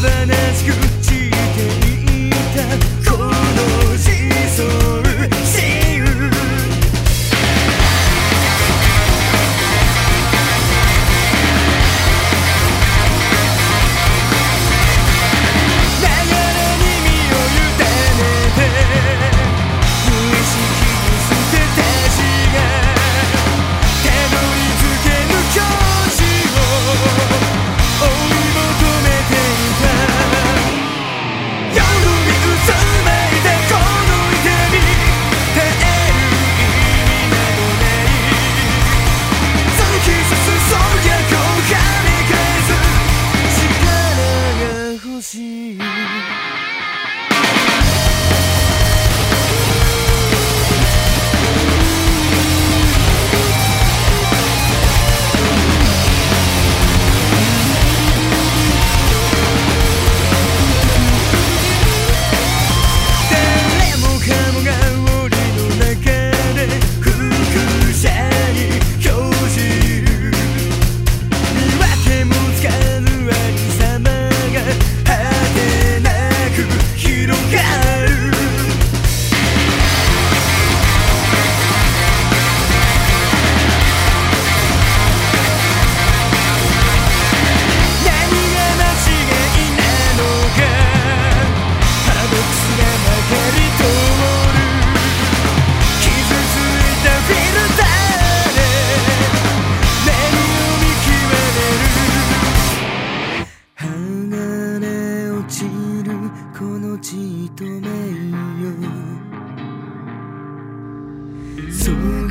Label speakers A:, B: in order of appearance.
A: heaven is good. You. 如